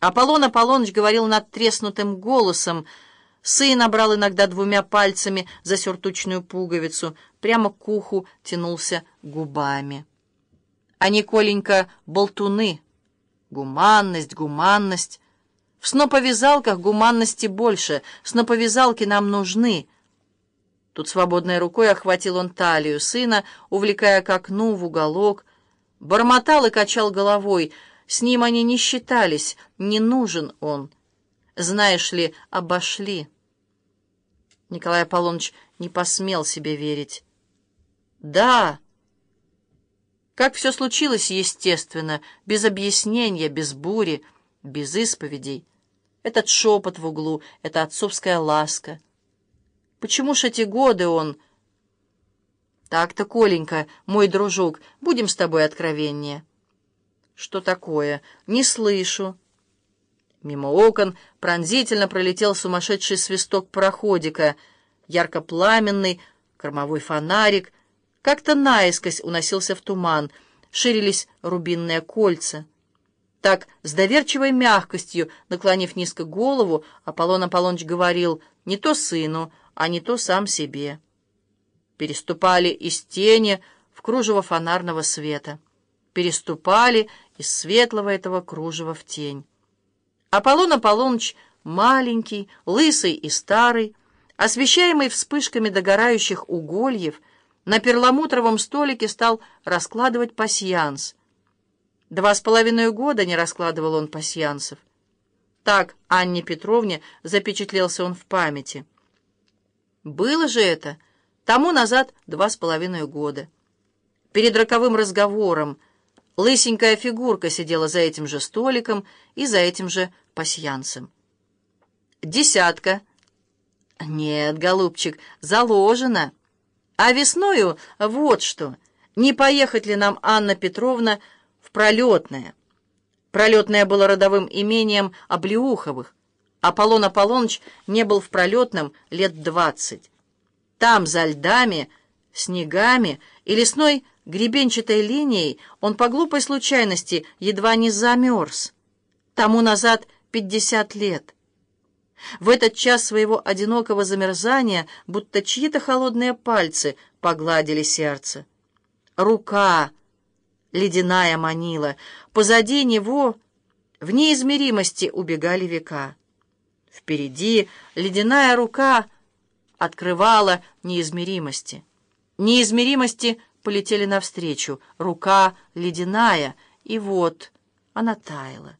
Аполлон Аполлоныч говорил над треснутым голосом. Сын набрал иногда двумя пальцами за сюртучную пуговицу, прямо к уху тянулся губами. А Николенька — болтуны. Гуманность, гуманность. В сноповязалках гуманности больше, сноповязалки нам нужны. Тут свободной рукой охватил он талию сына, увлекая к окну в уголок, бормотал и качал головой — с ним они не считались, не нужен он. Знаешь ли, обошли. Николай Аполлоныч не посмел себе верить. Да, как все случилось естественно, без объяснения, без бури, без исповедей. Этот шепот в углу, эта отцовская ласка. Почему ж эти годы он... Так-то, Коленька, мой дружок, будем с тобой откровеннее. «Что такое? Не слышу». Мимо окон пронзительно пролетел сумасшедший свисток пароходика, ярко-пламенный, кормовой фонарик. Как-то наискось уносился в туман, ширились рубинные кольца. Так, с доверчивой мягкостью, наклонив низко голову, Аполлон Аполлоныч говорил не то сыну, а не то сам себе. Переступали из тени в кружево фонарного света. Переступали из светлого этого кружева в тень. Аполлон Аполлоныч маленький, лысый и старый, освещаемый вспышками догорающих угольев, на перламутровом столике стал раскладывать пасьянс. Два с половиной года не раскладывал он пасьянсов. Так Анне Петровне запечатлелся он в памяти. Было же это тому назад два с половиной года. Перед роковым разговором Лысенькая фигурка сидела за этим же столиком и за этим же пасьянцем. «Десятка». «Нет, голубчик, заложено. А весною вот что. Не поехать ли нам, Анна Петровна, в Пролетное?» Пролетное было родовым имением Облеуховых. Аполлон Аполлоныч не был в Пролетном лет двадцать. Там, за льдами, снегами и лесной гребенчатой линией он по глупой случайности едва не замерз. Тому назад пятьдесят лет. В этот час своего одинокого замерзания будто чьи-то холодные пальцы погладили сердце. Рука ледяная манила, позади него в неизмеримости убегали века. Впереди ледяная рука открывала неизмеримости. Неизмеримости полетели навстречу, рука ледяная, и вот она таяла.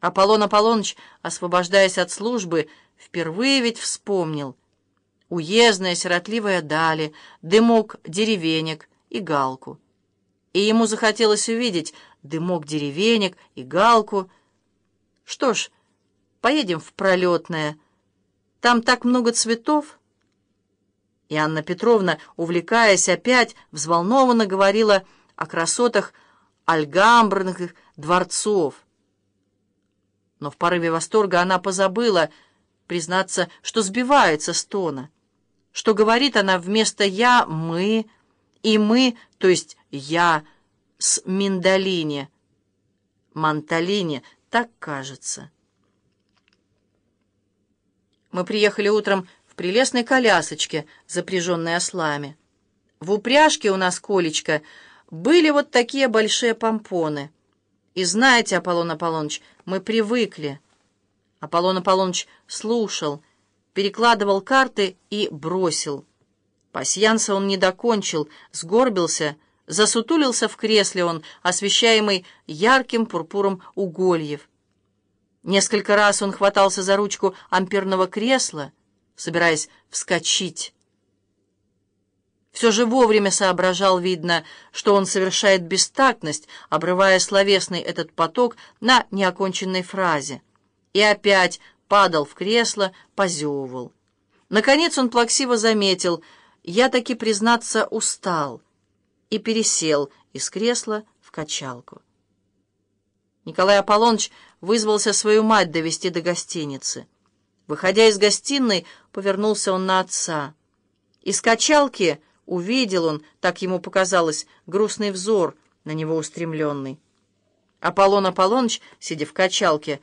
Аполлон Аполлоныч, освобождаясь от службы, впервые ведь вспомнил. Уездная сиротливая дали, дымок деревенек и галку. И ему захотелось увидеть дымок деревенек и галку. Что ж, поедем в пролетное. Там так много цветов. И Анна Петровна, увлекаясь опять, взволнованно говорила о красотах альгамбрных дворцов. Но в порыве восторга она позабыла признаться, что сбивается с тона, что говорит она вместо «я» «мы», и «мы», то есть «я» с «миндалине», «манталине», так кажется. Мы приехали утром прелестной колясочке, запряженной ослами. В упряжке у нас, Колечка, были вот такие большие помпоны. И знаете, Аполлон Аполлоныч, мы привыкли. Аполлон Аполлоныч слушал, перекладывал карты и бросил. Пасьянса он не докончил, сгорбился, засутулился в кресле он, освещаемый ярким пурпуром угольев. Несколько раз он хватался за ручку амперного кресла, собираясь вскочить. Все же вовремя соображал, видно, что он совершает бестактность, обрывая словесный этот поток на неоконченной фразе. И опять падал в кресло, позевывал. Наконец он плаксиво заметил, «Я таки, признаться, устал», и пересел из кресла в качалку. Николай Аполлоныч вызвался свою мать довести до гостиницы. Выходя из гостиной, повернулся он на отца. Из качалки увидел он, так ему показалось, грустный взор на него устремленный. Аполлон Аполлоныч, сидя в качалке,